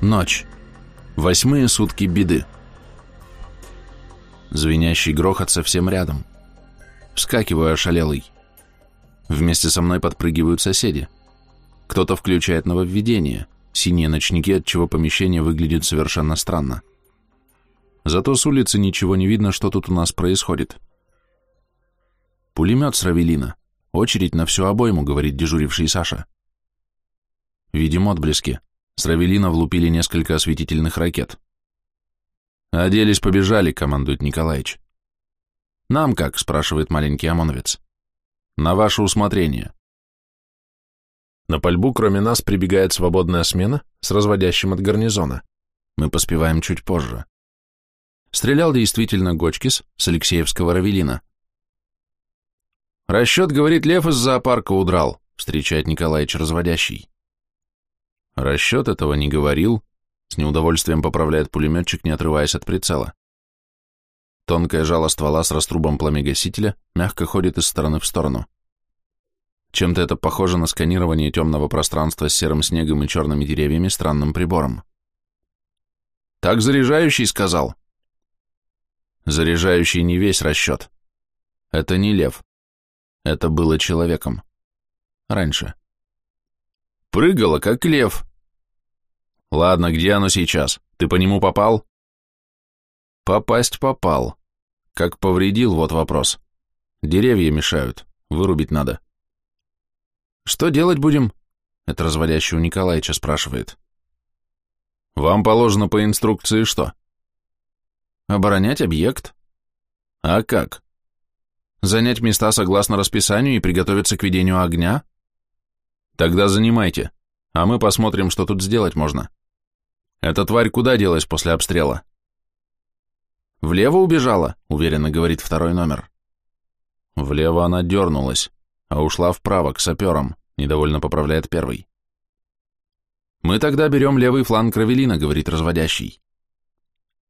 Ночь. Восьмые сутки беды. Звенящий грохот совсем рядом. Вскакиваю ошалелый. Вместе со мной подпрыгивают соседи. Кто-то включает нововведение. Синие ночники, отчего помещение выглядит совершенно странно. Зато с улицы ничего не видно, что тут у нас происходит. Пулемет с Равелина. Очередь на всю обойму, говорит дежуривший Саша. Видим отблески. С Равелина влупили несколько осветительных ракет. «Оделись, побежали», — командует Николаевич. «Нам как?» — спрашивает маленький ОМОНовец. «На ваше усмотрение». На пальбу кроме нас прибегает свободная смена с разводящим от гарнизона. Мы поспеваем чуть позже. Стрелял действительно Гочкис с Алексеевского Равелина. «Расчет, говорит, лев из зоопарка удрал», — встречает Николаевич разводящий. Расчет этого не говорил, с неудовольствием поправляет пулеметчик, не отрываясь от прицела. Тонкое жало ствола с раструбом пламегасителя мягко ходит из стороны в сторону. Чем-то это похоже на сканирование темного пространства с серым снегом и черными деревьями странным прибором. «Так заряжающий сказал». Заряжающий не весь расчет. Это не лев. Это было человеком. Раньше. Прыгало, как лев, Ладно, где оно сейчас? Ты по нему попал? Попасть попал. Как повредил, вот вопрос. Деревья мешают, вырубить надо. Что делать будем? Это разводящий у Николаевича спрашивает. Вам положено по инструкции что? Оборонять объект. А как? Занять места согласно расписанию и приготовиться к ведению огня? Тогда занимайте, а мы посмотрим, что тут сделать можно. Эта тварь куда делась после обстрела? Влево убежала, уверенно говорит второй номер. Влево она дернулась, а ушла вправо, к саперам, недовольно поправляет первый. Мы тогда берем левый фланг Равелина, говорит разводящий.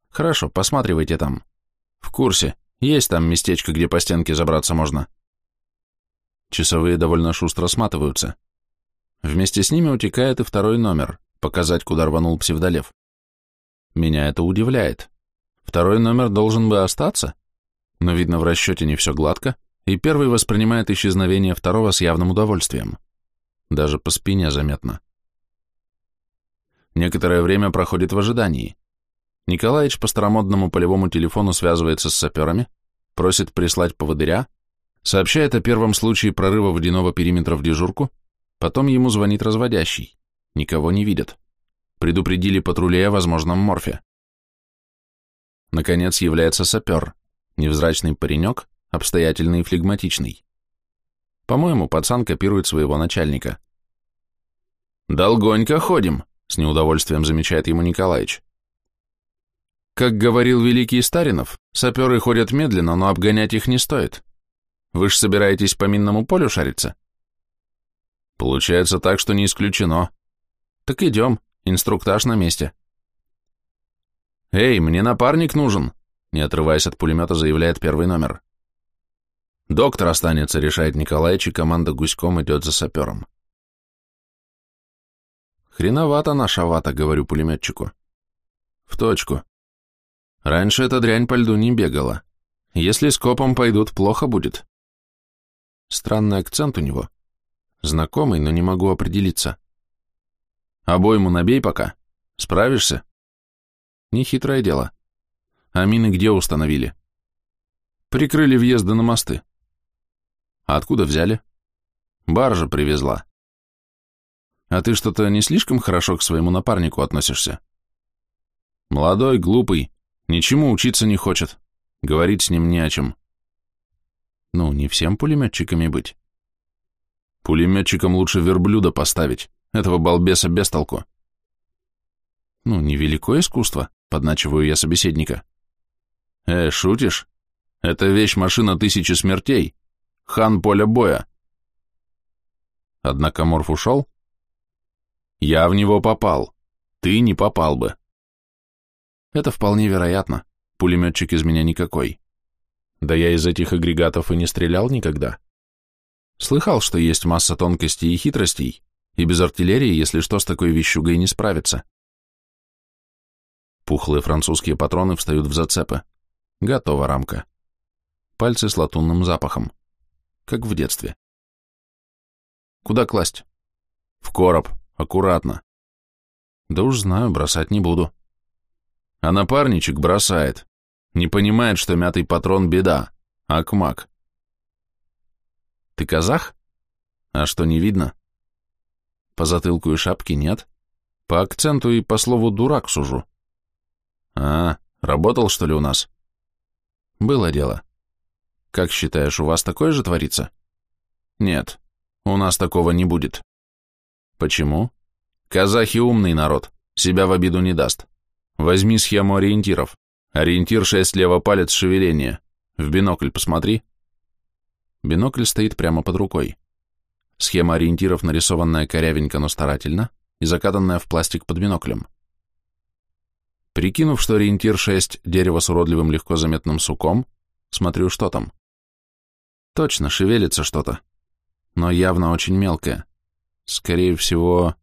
Хорошо, посматривайте там. В курсе, есть там местечко, где по стенке забраться можно. Часовые довольно шустро сматываются. Вместе с ними утекает и второй номер показать, куда рванул псевдолев. Меня это удивляет. Второй номер должен бы остаться, но, видно, в расчете не все гладко, и первый воспринимает исчезновение второго с явным удовольствием. Даже по спине заметно. Некоторое время проходит в ожидании. Николаевич по старомодному полевому телефону связывается с саперами, просит прислать поводыря, сообщает о первом случае прорыва водяного периметра в дежурку, потом ему звонит разводящий. Никого не видят. Предупредили патрулей о возможном морфе. Наконец является сапер, невзрачный паренек, обстоятельный и флегматичный. По-моему, пацан копирует своего начальника. «Долгонько ходим», — с неудовольствием замечает ему Николаевич. Как говорил великий Старинов, саперы ходят медленно, но обгонять их не стоит. Вы ж собираетесь по минному полю шариться? Получается так, что не исключено. Так идем, инструктаж на месте. Эй, мне напарник нужен, не отрываясь от пулемета, заявляет первый номер. Доктор останется, решает Николаевич, и команда гуськом идет за сапером. Хреновато наша вата, говорю пулеметчику. В точку. Раньше эта дрянь по льду не бегала. Если с копом пойдут, плохо будет. Странный акцент у него. Знакомый, но не могу определиться. Обойму набей пока. Справишься? Нехитрое дело. А мины где установили? Прикрыли въезды на мосты. А откуда взяли? Баржа привезла. А ты что-то не слишком хорошо к своему напарнику относишься? Молодой, глупый, ничему учиться не хочет. Говорить с ним не о чем. Ну, не всем пулеметчиками быть. Пулеметчикам лучше верблюда поставить. Этого балбеса без толку. Ну, невеликое искусство, подначиваю я собеседника. Э, шутишь? Это вещь-машина тысячи смертей. Хан поля боя. Однако Морф ушел? Я в него попал. Ты не попал бы. Это вполне вероятно. Пулеметчик из меня никакой. Да я из этих агрегатов и не стрелял никогда. Слыхал, что есть масса тонкостей и хитростей, и без артиллерии, если что, с такой вещугой не справиться. Пухлые французские патроны встают в зацепы. Готова рамка. Пальцы с латунным запахом. Как в детстве. Куда класть? В короб. Аккуратно. Да уж знаю, бросать не буду. А напарничек бросает. Не понимает, что мятый патрон — беда. Акмак. Ты казах? А что, не видно? По затылку и шапке нет. По акценту и по слову «дурак» сужу. А, работал, что ли, у нас? Было дело. Как считаешь, у вас такое же творится? Нет, у нас такого не будет. Почему? Казахи умный народ, себя в обиду не даст. Возьми схему ориентиров. Ориентир 6 лево палец шевеления. В бинокль посмотри. Бинокль стоит прямо под рукой. Схема ориентиров, нарисованная корявенько, но старательно, и закатанная в пластик под биноклем. Прикинув, что ориентир 6 – дерево с уродливым легко заметным суком, смотрю, что там. Точно, шевелится что-то. Но явно очень мелкое. Скорее всего...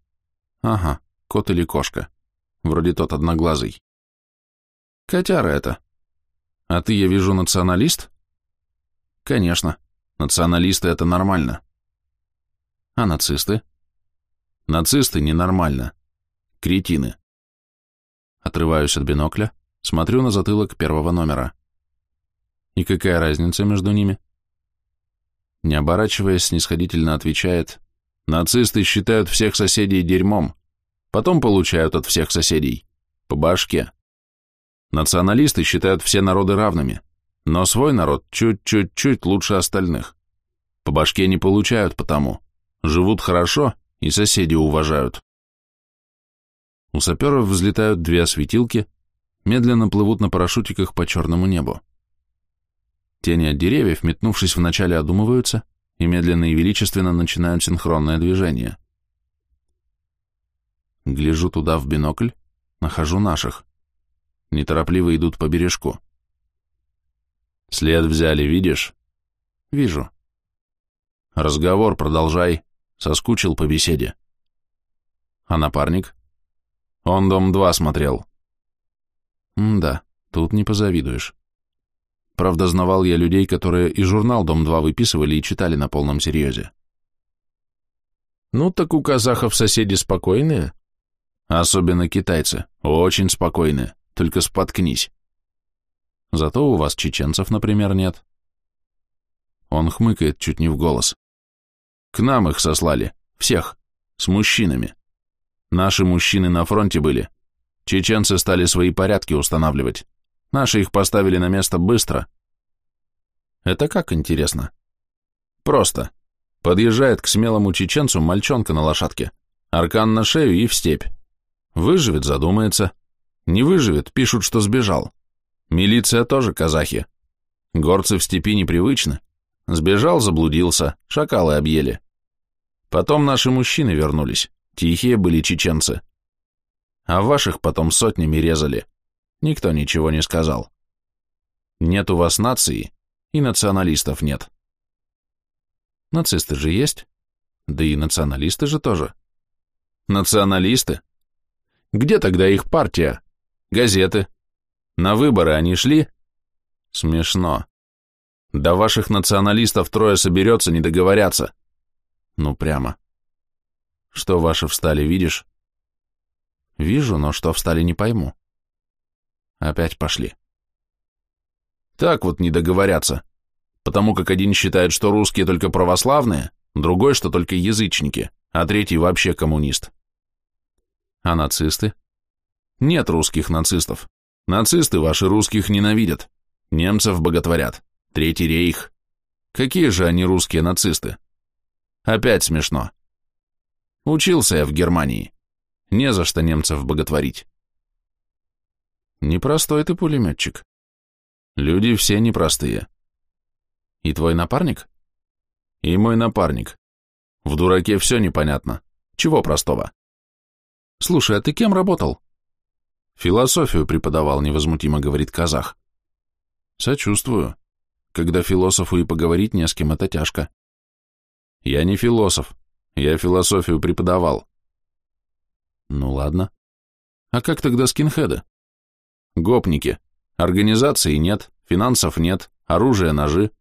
Ага, кот или кошка. Вроде тот одноглазый. Котяра это. А ты, я вижу, националист? Конечно. Националисты — это нормально. А нацисты? Нацисты ненормально. Кретины. Отрываюсь от бинокля, смотрю на затылок первого номера. И какая разница между ними? Не оборачиваясь, снисходительно отвечает, нацисты считают всех соседей дерьмом, потом получают от всех соседей. По башке. Националисты считают все народы равными, но свой народ чуть-чуть-чуть лучше остальных. По башке не получают потому. Живут хорошо и соседи уважают. У саперов взлетают две осветилки, медленно плывут на парашютиках по черному небу. Тени от деревьев, метнувшись вначале, одумываются и медленно и величественно начинают синхронное движение. Гляжу туда в бинокль, нахожу наших. Неторопливо идут по бережку. След взяли, видишь? Вижу. Разговор продолжай. Соскучил по беседе. А напарник? Он «Дом-2» смотрел. М да, тут не позавидуешь. Правда, знавал я людей, которые и журнал «Дом-2» выписывали и читали на полном серьезе. Ну, так у казахов соседи спокойные. Особенно китайцы, очень спокойные, только споткнись. Зато у вас чеченцев, например, нет. Он хмыкает чуть не в голос. К нам их сослали. Всех. С мужчинами. Наши мужчины на фронте были. Чеченцы стали свои порядки устанавливать. Наши их поставили на место быстро. Это как интересно? Просто. Подъезжает к смелому чеченцу мальчонка на лошадке. Аркан на шею и в степь. Выживет, задумается. Не выживет, пишут, что сбежал. Милиция тоже казахи. Горцы в степи непривычны. Сбежал, заблудился, шакалы объели. Потом наши мужчины вернулись, тихие были чеченцы. А ваших потом сотнями резали. Никто ничего не сказал. Нет у вас нации, и националистов нет. Нацисты же есть, да и националисты же тоже. Националисты? Где тогда их партия? Газеты? На выборы они шли? Смешно. Да ваших националистов трое соберется, не договорятся. Ну, прямо. Что ваши встали, видишь? Вижу, но что встали, не пойму. Опять пошли. Так вот не договорятся, потому как один считает, что русские только православные, другой, что только язычники, а третий вообще коммунист. А нацисты? Нет русских нацистов. Нацисты ваши русских ненавидят. Немцев боготворят. Третий рейх. Какие же они русские нацисты? Опять смешно. Учился я в Германии. Не за что немцев боготворить. Непростой ты пулеметчик. Люди все непростые. И твой напарник? И мой напарник. В дураке все непонятно. Чего простого? Слушай, а ты кем работал? Философию преподавал, невозмутимо говорит казах. Сочувствую. Когда философу и поговорить не с кем, это тяжко. Я не философ. Я философию преподавал. Ну ладно. А как тогда скинхеды? Гопники. Организации нет, финансов нет, оружия, ножи.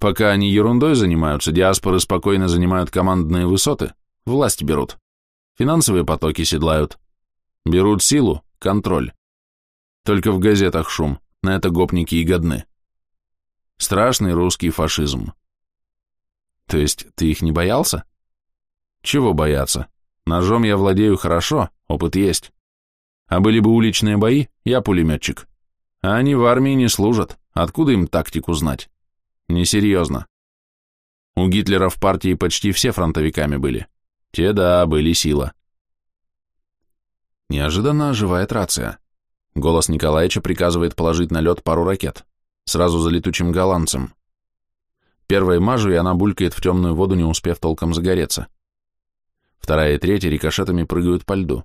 Пока они ерундой занимаются, диаспоры спокойно занимают командные высоты, власть берут. Финансовые потоки седлают. Берут силу, контроль. Только в газетах шум, на это гопники и годны. Страшный русский фашизм. То есть ты их не боялся? Чего бояться? Ножом я владею хорошо, опыт есть. А были бы уличные бои, я пулеметчик. А они в армии не служат, откуда им тактику знать? Несерьезно. У Гитлера в партии почти все фронтовиками были. Те, да, были сила. Неожиданно оживает рация. Голос Николаевича приказывает положить на лед пару ракет. Сразу за летучим голландцем. Первой мажу, и она булькает в темную воду, не успев толком загореться. Вторая и третья рикошетами прыгают по льду.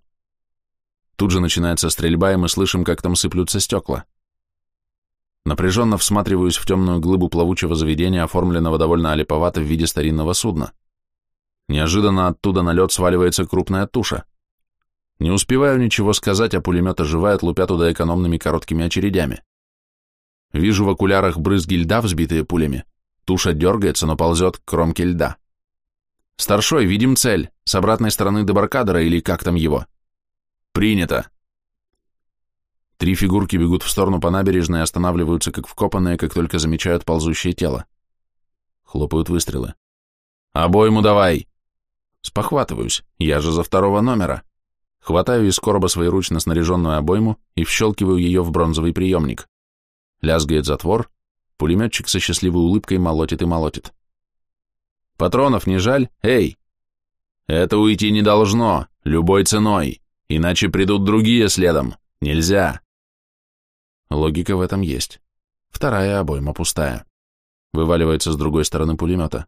Тут же начинается стрельба, и мы слышим, как там сыплются стекла. Напряженно всматриваюсь в темную глыбу плавучего заведения, оформленного довольно олиповато в виде старинного судна. Неожиданно оттуда на лед сваливается крупная туша. Не успеваю ничего сказать, а пулемет оживает, лупя туда экономными короткими очередями. Вижу в окулярах брызги льда, взбитые пулями. Туша дергается, но ползет к кромке льда. «Старшой, видим цель. С обратной стороны дебаркадера или как там его?» «Принято!» Три фигурки бегут в сторону по набережной и останавливаются как вкопанные, как только замечают ползущее тело. Хлопают выстрелы. «Обойму давай!» Спохватываюсь, я же за второго номера. Хватаю из короба своеручно снаряженную обойму и вщелкиваю ее в бронзовый приемник. Лязгает затвор, пулеметчик со счастливой улыбкой молотит и молотит. «Патронов не жаль? Эй!» «Это уйти не должно, любой ценой, иначе придут другие следом. Нельзя!» Логика в этом есть. Вторая обойма пустая. Вываливается с другой стороны пулемета.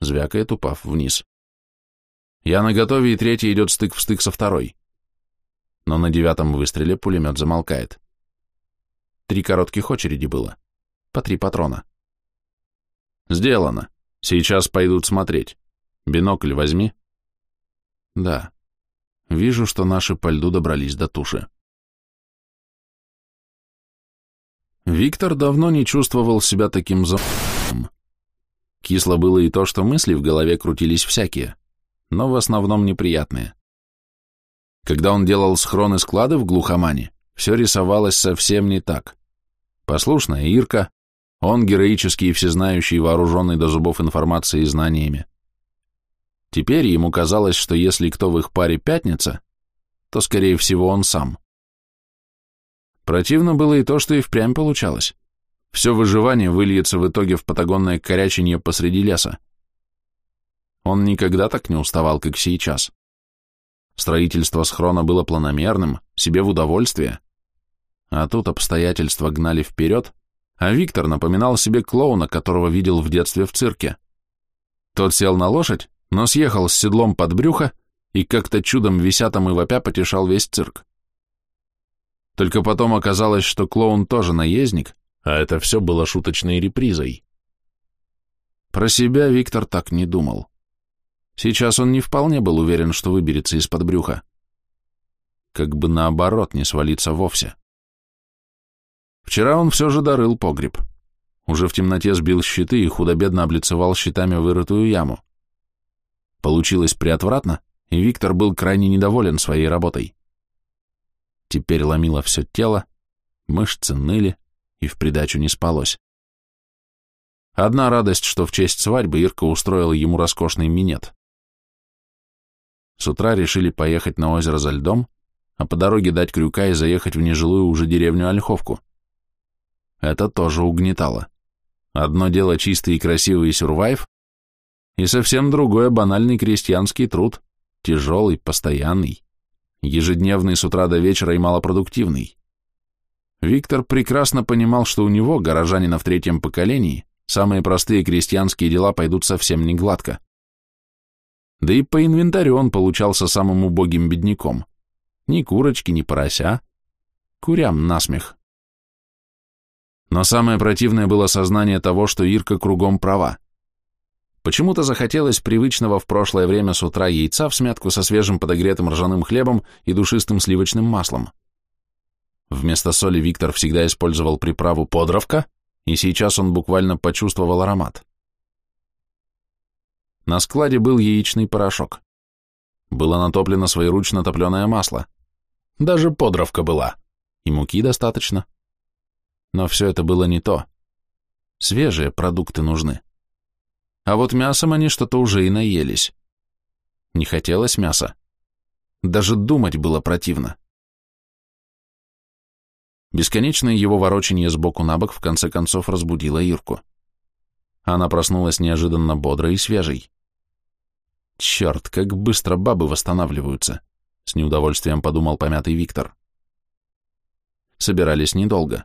Звякает, упав вниз. Я наготове, и третий идет стык в стык со второй. Но на девятом выстреле пулемет замолкает. Три коротких очереди было. По три патрона. Сделано. Сейчас пойдут смотреть. Бинокль возьми. Да. Вижу, что наши по льду добрались до туши. Виктор давно не чувствовал себя таким за***м. Кисло было и то, что мысли в голове крутились всякие, но в основном неприятные. Когда он делал схроны склады в глухомане, все рисовалось совсем не так. Послушная Ирка, он героический и всезнающий, вооруженный до зубов информацией и знаниями. Теперь ему казалось, что если кто в их паре пятница, то, скорее всего, он сам. Противно было и то, что и впрямь получалось. Все выживание выльется в итоге в патагонное коряченье посреди леса. Он никогда так не уставал, как сейчас. Строительство схрона было планомерным, себе в удовольствие. А тут обстоятельства гнали вперед, а Виктор напоминал себе клоуна, которого видел в детстве в цирке. Тот сел на лошадь, но съехал с седлом под брюхо и как-то чудом вися там и вопя потешал весь цирк. Только потом оказалось, что клоун тоже наездник, а это все было шуточной репризой. Про себя Виктор так не думал. Сейчас он не вполне был уверен, что выберется из-под брюха. Как бы наоборот, не свалиться вовсе. Вчера он все же дорыл погреб. Уже в темноте сбил щиты и худо-бедно облицевал щитами вырытую яму. Получилось приотвратно, и Виктор был крайне недоволен своей работой. Теперь ломило все тело, мышцы ныли, и в придачу не спалось. Одна радость, что в честь свадьбы Ирка устроила ему роскошный минет. С утра решили поехать на озеро за льдом, а по дороге дать крюка и заехать в нежилую уже деревню Ольховку. Это тоже угнетало. Одно дело чистый и красивый сюрвайв, и совсем другое банальный крестьянский труд, тяжелый, постоянный ежедневный с утра до вечера и малопродуктивный. Виктор прекрасно понимал, что у него, горожанина в третьем поколении, самые простые крестьянские дела пойдут совсем не гладко. Да и по инвентарю он получался самым убогим бедняком. Ни курочки, ни порося. Курям насмех. Но самое противное было сознание того, что Ирка кругом права. Почему-то захотелось привычного в прошлое время с утра яйца в смятку со свежим подогретым ржаным хлебом и душистым сливочным маслом. Вместо соли Виктор всегда использовал приправу подровка, и сейчас он буквально почувствовал аромат. На складе был яичный порошок. Было натоплено своеручно топленое масло. Даже подровка была. И муки достаточно. Но все это было не то. Свежие продукты нужны. А вот мясом они что-то уже и наелись. Не хотелось мяса. Даже думать было противно. Бесконечное его ворочение сбоку на бок в конце концов разбудило Ирку. Она проснулась неожиданно бодрой и свежей. Черт, как быстро бабы восстанавливаются, с неудовольствием подумал помятый Виктор. Собирались недолго.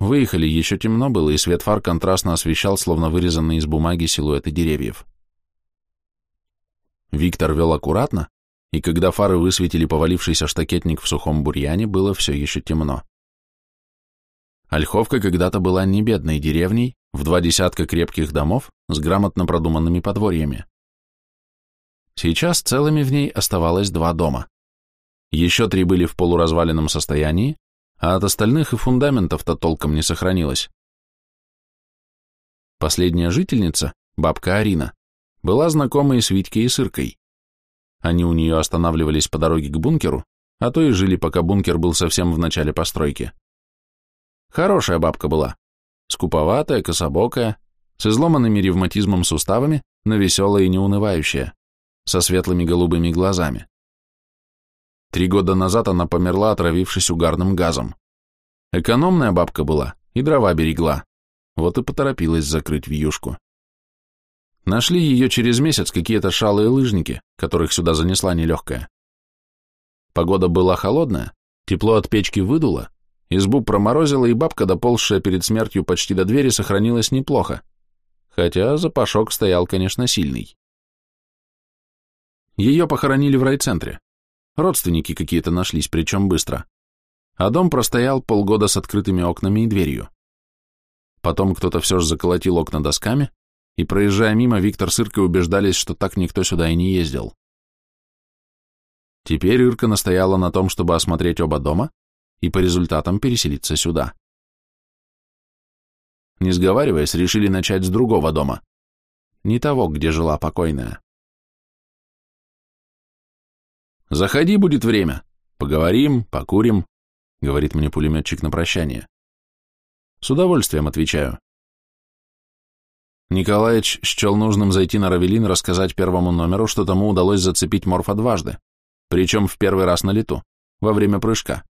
Выехали, еще темно было, и свет фар контрастно освещал, словно вырезанные из бумаги силуэты деревьев. Виктор вел аккуратно, и когда фары высветили повалившийся штакетник в сухом бурьяне, было все еще темно. Ольховка когда-то была не бедной деревней, в два десятка крепких домов с грамотно продуманными подворьями. Сейчас целыми в ней оставалось два дома. Еще три были в полуразваленном состоянии, а от остальных и фундаментов-то толком не сохранилось. Последняя жительница, бабка Арина, была знакомой с Витькой и Сыркой. Они у нее останавливались по дороге к бункеру, а то и жили, пока бункер был совсем в начале постройки. Хорошая бабка была, скуповатая, кособокая, с изломанными ревматизмом суставами, но веселая и неунывающая, со светлыми голубыми глазами. Три года назад она померла, отравившись угарным газом. Экономная бабка была и дрова берегла, вот и поторопилась закрыть вьюшку. Нашли ее через месяц какие-то шалые лыжники, которых сюда занесла нелегкая. Погода была холодная, тепло от печки выдуло, Избу проморозило, и бабка, доползшая перед смертью почти до двери, сохранилась неплохо, хотя запашок стоял, конечно, сильный. Ее похоронили в райцентре. Родственники какие-то нашлись, причем быстро. А дом простоял полгода с открытыми окнами и дверью. Потом кто-то все же заколотил окна досками, и, проезжая мимо, Виктор с Иркой убеждались, что так никто сюда и не ездил. Теперь Ирка настояла на том, чтобы осмотреть оба дома, и по результатам переселиться сюда. Не сговариваясь, решили начать с другого дома, не того, где жила покойная. «Заходи, будет время. Поговорим, покурим», — говорит мне пулеметчик на прощание. С удовольствием отвечаю. Николаевич счел нужным зайти на Равелин рассказать первому номеру, что тому удалось зацепить морфа дважды, причем в первый раз на лету, во время прыжка.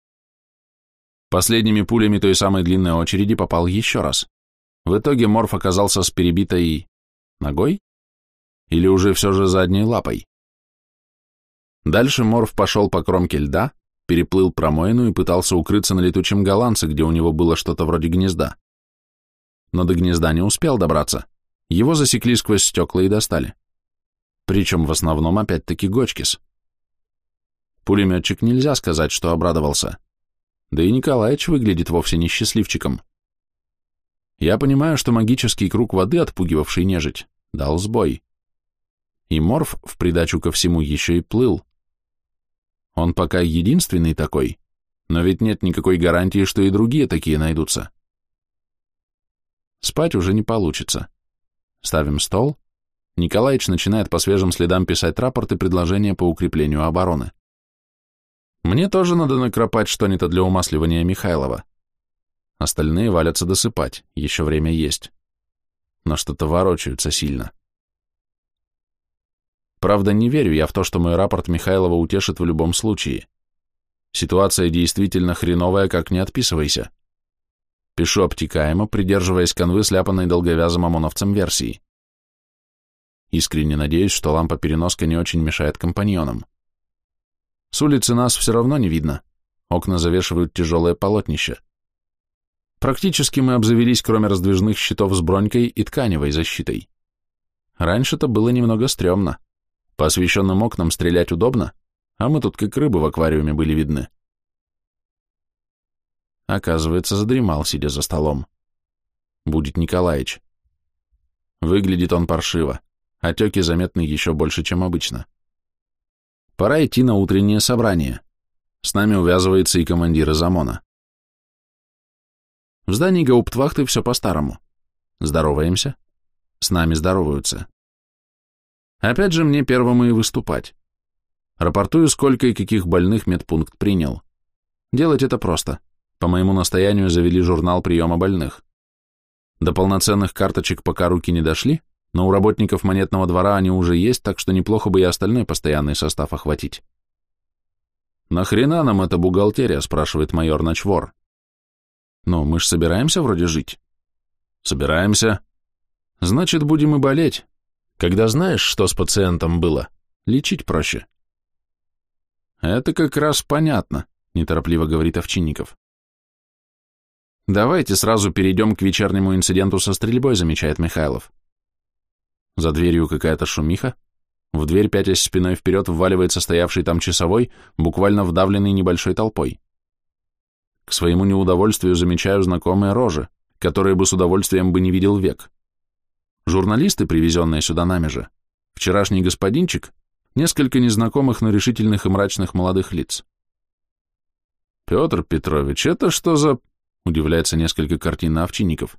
Последними пулями той самой длинной очереди попал еще раз. В итоге Морф оказался с перебитой... ногой? Или уже все же задней лапой? Дальше Морф пошел по кромке льда, переплыл промоину и пытался укрыться на летучем голландце, где у него было что-то вроде гнезда. Но до гнезда не успел добраться. Его засекли сквозь стекла и достали. Причем в основном опять-таки Гочкис. Пулеметчик нельзя сказать, что обрадовался. Да и Николаевич выглядит вовсе не счастливчиком. Я понимаю, что магический круг воды, отпугивавший нежить, дал сбой. И Морф в придачу ко всему еще и плыл. Он пока единственный такой, но ведь нет никакой гарантии, что и другие такие найдутся. Спать уже не получится. Ставим стол. Николаевич начинает по свежим следам писать рапорты предложения по укреплению обороны. Мне тоже надо накропать что-нибудь для умасливания Михайлова. Остальные валятся досыпать, еще время есть. Но что-то ворочаются сильно. Правда, не верю я в то, что мой рапорт Михайлова утешит в любом случае. Ситуация действительно хреновая, как не отписывайся. Пишу обтекаемо, придерживаясь конвы, сляпанной долговязым ОМОНовцем версии. Искренне надеюсь, что лампа-переноска не очень мешает компаньонам. С улицы нас все равно не видно. Окна завешивают тяжелое полотнище. Практически мы обзавелись, кроме раздвижных щитов с бронькой и тканевой защитой. Раньше-то было немного стрёмно. По освещенным окнам стрелять удобно, а мы тут как рыбы в аквариуме были видны. Оказывается, задремал, сидя за столом. Будет Николаич. Выглядит он паршиво, отеки заметны еще больше, чем обычно. Пора идти на утреннее собрание. С нами увязывается и командир из. В здании гауптвахты все по-старому. Здороваемся. С нами здороваются. Опять же мне первому и выступать. Рапортую, сколько и каких больных медпункт принял. Делать это просто. По моему настоянию завели журнал приема больных. До полноценных карточек пока руки не дошли, но у работников монетного двора они уже есть, так что неплохо бы и остальной постоянный состав охватить. «Нахрена нам эта бухгалтерия?» – спрашивает майор Ночвор. «Ну, мы ж собираемся вроде жить». «Собираемся. Значит, будем и болеть. Когда знаешь, что с пациентом было, лечить проще». «Это как раз понятно», – неторопливо говорит Овчинников. «Давайте сразу перейдем к вечернему инциденту со стрельбой», – замечает Михайлов. За дверью какая-то шумиха. В дверь, пятясь спиной вперед, вваливается стоявший там часовой, буквально вдавленный небольшой толпой. К своему неудовольствию замечаю знакомые рожи, которые бы с удовольствием бы не видел век. Журналисты, привезенные сюда нами же, вчерашний господинчик, несколько незнакомых, но решительных и мрачных молодых лиц. «Петр Петрович, это что за...» — удивляется несколько картин овчинников.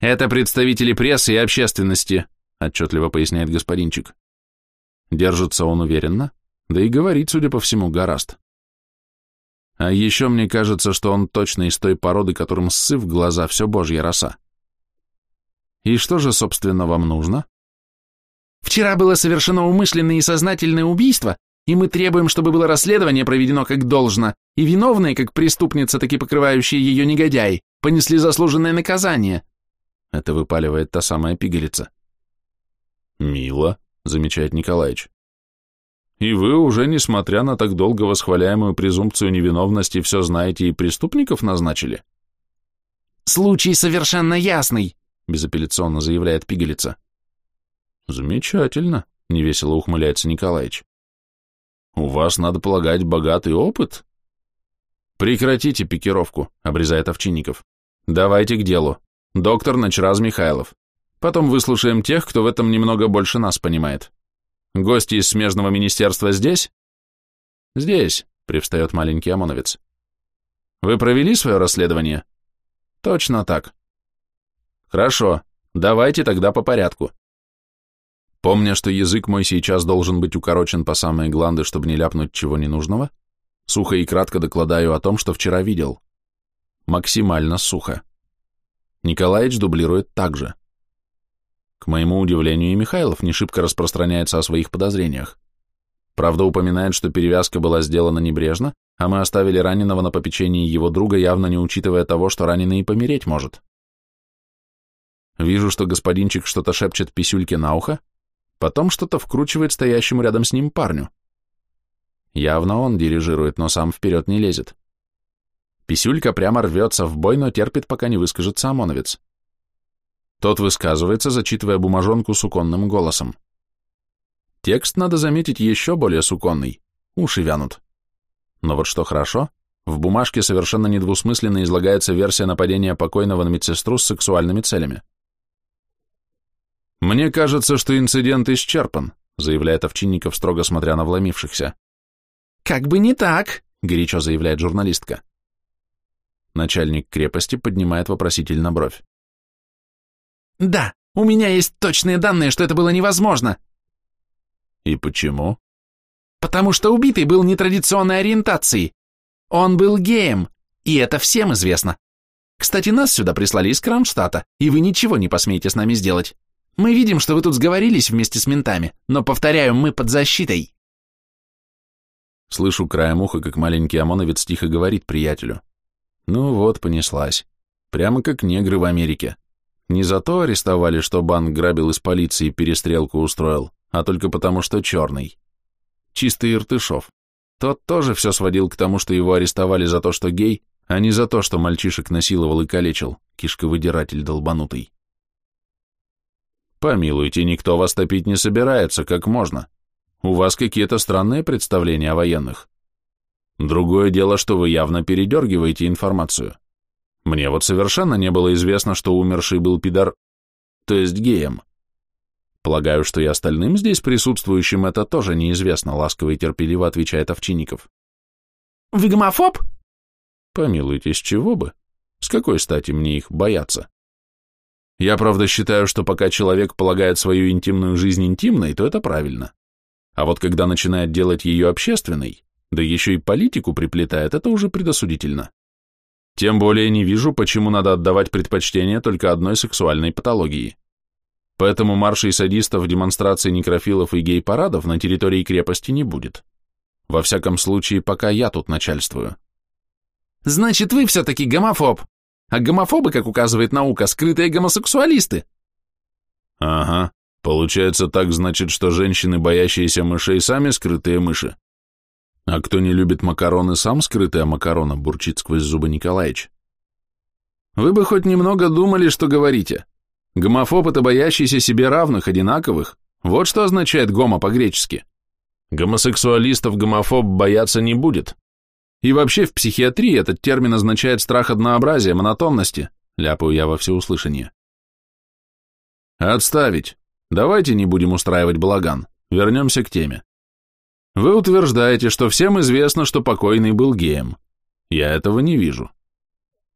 «Это представители прессы и общественности», — отчетливо поясняет господинчик. Держится он уверенно, да и говорит, судя по всему, гораст. А еще мне кажется, что он точно из той породы, которым ссыв глаза все божья роса. И что же, собственно, вам нужно? Вчера было совершено умышленное и сознательное убийство, и мы требуем, чтобы было расследование проведено как должно, и виновные, как преступница, так и покрывающие ее негодяи, понесли заслуженное наказание. Это выпаливает та самая пигалица. «Мило», — замечает Николаевич. «И вы уже, несмотря на так долго восхваляемую презумпцию невиновности, все знаете и преступников назначили?» «Случай совершенно ясный», — безапелляционно заявляет пигалица. «Замечательно», — невесело ухмыляется Николаевич. «У вас, надо полагать, богатый опыт?» «Прекратите пикировку», — обрезает Овчинников. «Давайте к делу. Доктор Ночраз Михайлов. Потом выслушаем тех, кто в этом немного больше нас понимает. Гости из смежного министерства здесь? Здесь, привстает маленький ОМОНовец. Вы провели свое расследование? Точно так. Хорошо, давайте тогда по порядку. Помня, что язык мой сейчас должен быть укорочен по самые гланды, чтобы не ляпнуть чего ненужного, сухо и кратко докладаю о том, что вчера видел. Максимально сухо. Николаевич дублирует так же. К моему удивлению, и Михайлов не шибко распространяется о своих подозрениях. Правда, упоминает, что перевязка была сделана небрежно, а мы оставили раненого на попечении его друга, явно не учитывая того, что раненый и помереть может. Вижу, что господинчик что-то шепчет писюльке на ухо, потом что-то вкручивает стоящему рядом с ним парню. Явно он дирижирует, но сам вперед не лезет. Писюлька прямо рвется в бой, но терпит, пока не выскажется ОМОНовец. Тот высказывается, зачитывая бумажонку суконным голосом. Текст, надо заметить, еще более суконный, уши вянут. Но вот что хорошо, в бумажке совершенно недвусмысленно излагается версия нападения покойного на медсестру с сексуальными целями. «Мне кажется, что инцидент исчерпан», заявляет Овчинников, строго смотря на вломившихся. «Как бы не так», горячо заявляет журналистка. Начальник крепости поднимает вопросительно бровь. Да, у меня есть точные данные, что это было невозможно. И почему? Потому что убитый был нетрадиционной ориентации. Он был геем, и это всем известно. Кстати, нас сюда прислали из Кронштадта, и вы ничего не посмеете с нами сделать. Мы видим, что вы тут сговорились вместе с ментами, но, повторяю, мы под защитой. Слышу краем уха, как маленький ОМОНовец тихо говорит приятелю. Ну вот, понеслась. Прямо как негры в Америке. Не за то арестовали, что банк грабил из полиции и перестрелку устроил, а только потому, что черный. Чистый Иртышов. Тот тоже все сводил к тому, что его арестовали за то, что гей, а не за то, что мальчишек насиловал и калечил, кишковыдиратель долбанутый. Помилуйте, никто вас топить не собирается, как можно. У вас какие-то странные представления о военных. Другое дело, что вы явно передергиваете информацию. Мне вот совершенно не было известно, что умерший был пидор, то есть геем. Полагаю, что и остальным здесь присутствующим это тоже неизвестно, ласково и терпеливо отвечает Овчинников. Вы гомофоб? Помилуйте, с чего бы? С какой стати мне их бояться? Я, правда, считаю, что пока человек полагает свою интимную жизнь интимной, то это правильно. А вот когда начинает делать ее общественной, да еще и политику приплетает, это уже предосудительно. Тем более не вижу, почему надо отдавать предпочтение только одной сексуальной патологии. Поэтому маршей садистов, демонстраций некрофилов и гей-парадов на территории крепости не будет. Во всяком случае, пока я тут начальствую. Значит, вы все-таки гомофоб. А гомофобы, как указывает наука, скрытые гомосексуалисты. Ага. Получается так, значит, что женщины, боящиеся мышей, сами скрытые мыши. А кто не любит макароны, сам скрытая макарона, бурчит сквозь зубы Николаевич. Вы бы хоть немного думали, что говорите. Гомофоб — это боящийся себе равных, одинаковых. Вот что означает гомо по-гречески. Гомосексуалистов гомофоб бояться не будет. И вообще в психиатрии этот термин означает страх однообразия, монотонности, ляпаю я во всеуслышание. Отставить. Давайте не будем устраивать балаган. Вернемся к теме. Вы утверждаете, что всем известно, что покойный был геем. Я этого не вижу.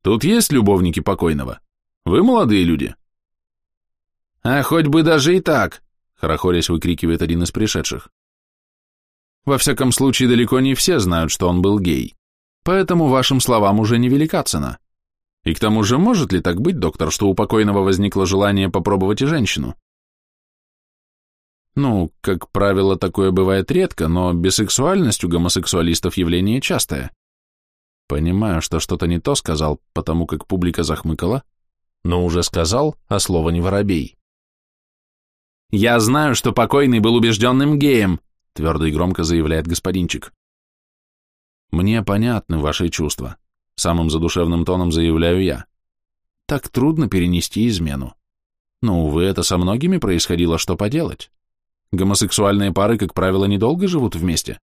Тут есть любовники покойного? Вы молодые люди? А хоть бы даже и так, хорохорясь выкрикивает один из пришедших. Во всяком случае, далеко не все знают, что он был гей. Поэтому вашим словам уже не велика цена. И к тому же, может ли так быть, доктор, что у покойного возникло желание попробовать и женщину? Ну, как правило, такое бывает редко, но бисексуальность у гомосексуалистов явление частое. Понимаю, что что-то не то сказал, потому как публика захмыкала, но уже сказал, а слово не воробей. «Я знаю, что покойный был убежденным геем», твердо и громко заявляет господинчик. Мне понятны ваши чувства, самым задушевным тоном заявляю я. Так трудно перенести измену. Но, увы, это со многими происходило, что поделать. Гомосексуальные пары, как правило, недолго живут вместе.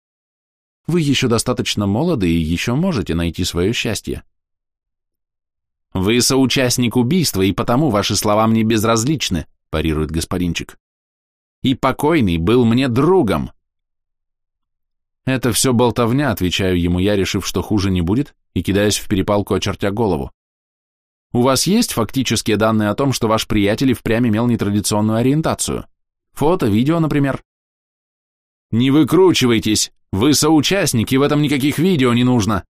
Вы еще достаточно молоды и еще можете найти свое счастье. Вы соучастник убийства, и потому ваши слова мне безразличны, парирует господинчик. И покойный был мне другом. Это все болтовня, отвечаю ему я, решив, что хуже не будет, и кидаясь в перепалку, очертя голову. У вас есть фактические данные о том, что ваш приятель и впрямь имел нетрадиционную ориентацию? Фото, видео, например? Не выкручивайтесь, вы соучастники, в этом никаких видео не нужно.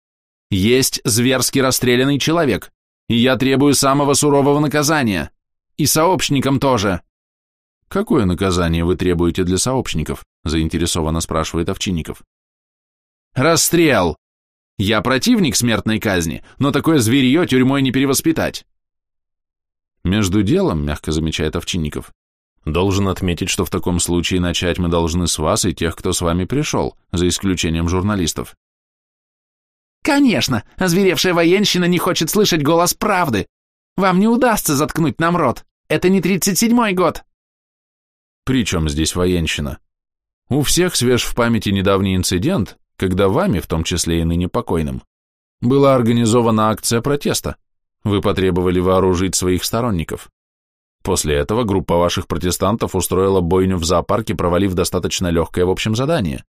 Есть зверски расстрелянный человек, и я требую самого сурового наказания. И сообщникам тоже. Какое наказание вы требуете для сообщников? Заинтересованно спрашивает Овчинников. Расстрел! Я противник смертной казни, но такое зверье тюрьмой не перевоспитать. Между делом, мягко замечает Овчинников, должен отметить, что в таком случае начать мы должны с вас и тех, кто с вами пришел, за исключением журналистов. Конечно, озверевшая военщина не хочет слышать голос правды. Вам не удастся заткнуть нам рот. Это не тридцать седьмой год. При чем здесь военщина? У всех свеж в памяти недавний инцидент, когда вами, в том числе и ныне покойным, была организована акция протеста. Вы потребовали вооружить своих сторонников. После этого группа ваших протестантов устроила бойню в зоопарке, провалив достаточно легкое в общем задание.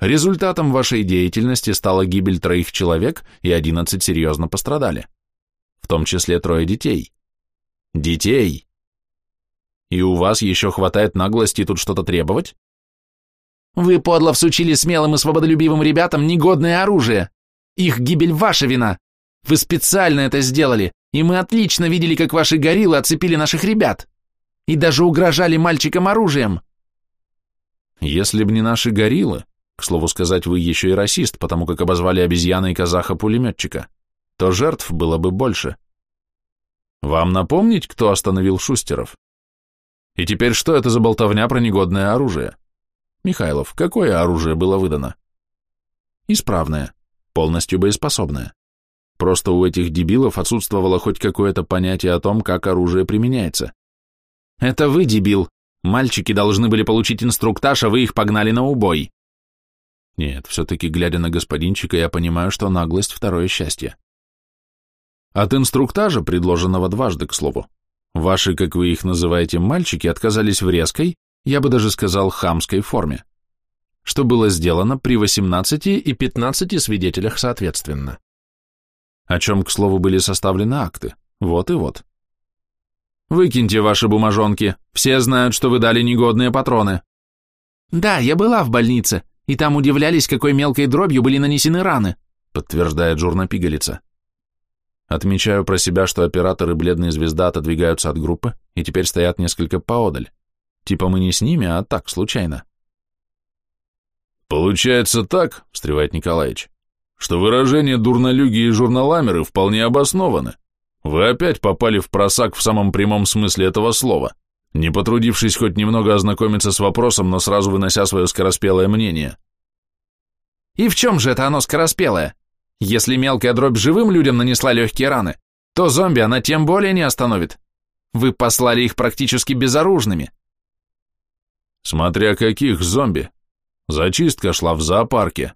Результатом вашей деятельности стала гибель троих человек, и одиннадцать серьезно пострадали. В том числе трое детей. Детей! И у вас еще хватает наглости тут что-то требовать? Вы подло всучили смелым и свободолюбивым ребятам негодное оружие. Их гибель ваша вина. Вы специально это сделали, и мы отлично видели, как ваши гориллы отцепили наших ребят. И даже угрожали мальчикам оружием. Если б не наши гориллы, к слову сказать, вы еще и расист, потому как обозвали обезьяной казаха-пулеметчика, то жертв было бы больше. Вам напомнить, кто остановил Шустеров? И теперь что это за болтовня про негодное оружие? Михайлов, какое оружие было выдано? Исправное, полностью боеспособное. Просто у этих дебилов отсутствовало хоть какое-то понятие о том, как оружие применяется. Это вы, дебил. Мальчики должны были получить инструктаж, а вы их погнали на убой. Нет, все-таки, глядя на господинчика, я понимаю, что наглость – второе счастье. От инструктажа, предложенного дважды, к слову, ваши, как вы их называете, мальчики отказались в резкой, я бы даже сказал хамской форме, что было сделано при 18 и 15 свидетелях соответственно. о чем, к слову, были составлены акты. Вот и вот. Выкиньте ваши бумажонки, все знают, что вы дали негодные патроны. Да, я была в больнице, и там удивлялись, какой мелкой дробью были нанесены раны, подтверждает журна пигалица. Отмечаю про себя, что операторы «Бледная звезда» отодвигаются от группы и теперь стоят несколько поодаль. Типа мы не с ними, а так, случайно. «Получается так», — встревает Николаевич, «что выражения дурнолюги и журналамеры вполне обоснованы. Вы опять попали в просак в самом прямом смысле этого слова, не потрудившись хоть немного ознакомиться с вопросом, но сразу вынося свое скороспелое мнение». «И в чем же это оно скороспелое? Если мелкая дробь живым людям нанесла легкие раны, то зомби она тем более не остановит. Вы послали их практически безоружными». «Смотря каких зомби», Зачистка шла в зоопарке.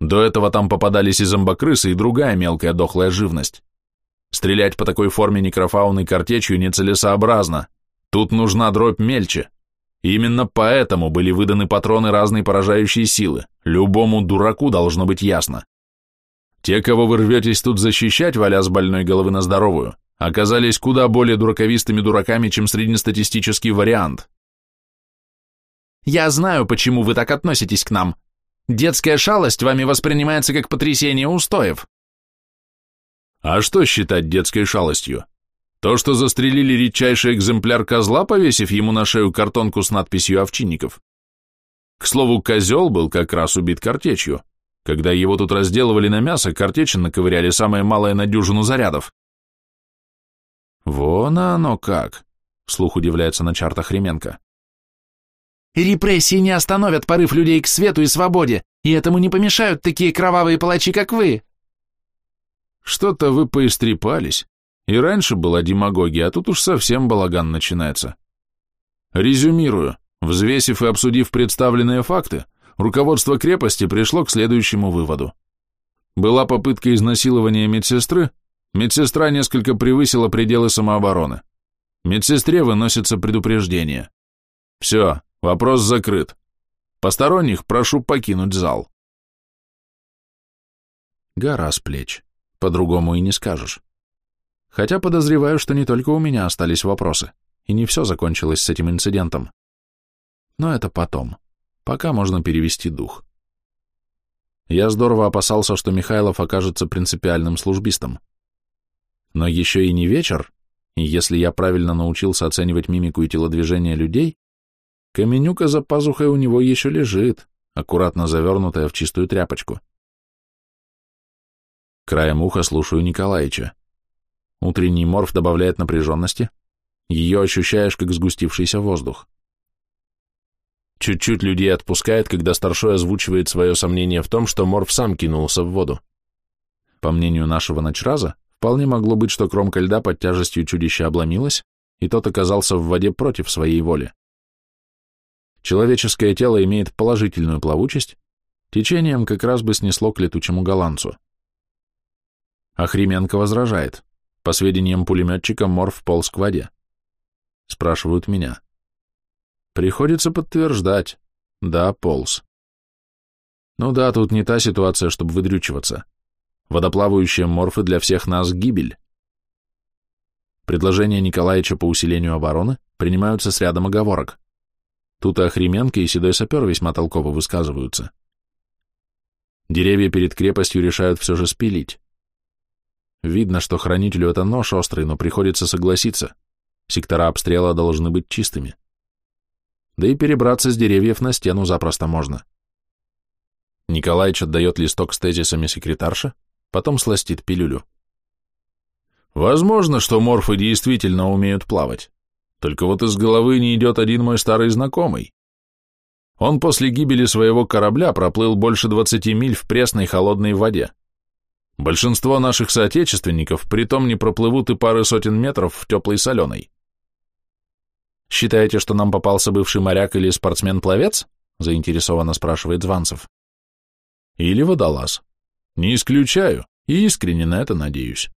До этого там попадались и зомбокрысы, и другая мелкая дохлая живность. Стрелять по такой форме некрофауны картечью нецелесообразно. Тут нужна дробь мельче. Именно поэтому были выданы патроны разной поражающей силы. Любому дураку должно быть ясно. Те, кого вы рветесь тут защищать, валя с больной головы на здоровую, оказались куда более дураковистыми дураками, чем среднестатистический вариант. Я знаю, почему вы так относитесь к нам. Детская шалость вами воспринимается как потрясение устоев. А что считать детской шалостью? То, что застрелили редчайший экземпляр козла, повесив ему на шею картонку с надписью «Овчинников». К слову, козел был как раз убит картечью. Когда его тут разделывали на мясо, картечи наковыряли самое малое на дюжину зарядов. «Вон оно как!» — слух удивляется на чартах Ременко. Репрессии не остановят порыв людей к свету и свободе, и этому не помешают такие кровавые палачи, как вы. Что-то вы поистрепались. И раньше была демагогия, а тут уж совсем балаган начинается. Резюмирую. Взвесив и обсудив представленные факты, руководство крепости пришло к следующему выводу. Была попытка изнасилования медсестры, медсестра несколько превысила пределы самообороны. Медсестре выносится предупреждение. Все, Вопрос закрыт. Посторонних прошу покинуть зал. Гора с плеч. По-другому и не скажешь. Хотя подозреваю, что не только у меня остались вопросы, и не все закончилось с этим инцидентом. Но это потом. Пока можно перевести дух. Я здорово опасался, что Михайлов окажется принципиальным службистом. Но еще и не вечер, и если я правильно научился оценивать мимику и телодвижения людей, Каменюка за пазухой у него еще лежит, аккуратно завернутая в чистую тряпочку. Краем уха слушаю Николаича. Утренний морф добавляет напряженности, ее ощущаешь, как сгустившийся воздух. Чуть-чуть людей отпускает, когда старшой озвучивает свое сомнение в том, что морф сам кинулся в воду. По мнению нашего ночраза, вполне могло быть, что кромка льда под тяжестью чудища обломилась, и тот оказался в воде против своей воли. Человеческое тело имеет положительную плавучесть, течением как раз бы снесло к летучему голландцу. Охременко возражает. По сведениям пулеметчика, Морф полз к воде. Спрашивают меня. Приходится подтверждать. Да, полз. Ну да, тут не та ситуация, чтобы выдрючиваться. Водоплавающие морфы для всех нас гибель. Предложения Николаевича по усилению обороны принимаются с рядом оговорок. Тут и Охременко, и Седой Сапер весьма толково высказываются. Деревья перед крепостью решают все же спилить. Видно, что хранителю это нож острый, но приходится согласиться. Сектора обстрела должны быть чистыми. Да и перебраться с деревьев на стену запросто можно. Николаич отдает листок с тезисами секретарша, потом сластит пилюлю. Возможно, что морфы действительно умеют плавать. Только вот из головы не идет один мой старый знакомый. Он после гибели своего корабля проплыл больше 20 миль в пресной холодной воде. Большинство наших соотечественников притом не проплывут и пары сотен метров в теплой соленой. «Считаете, что нам попался бывший моряк или спортсмен-пловец?» заинтересованно спрашивает Званцев. «Или водолаз. Не исключаю и искренне на это надеюсь».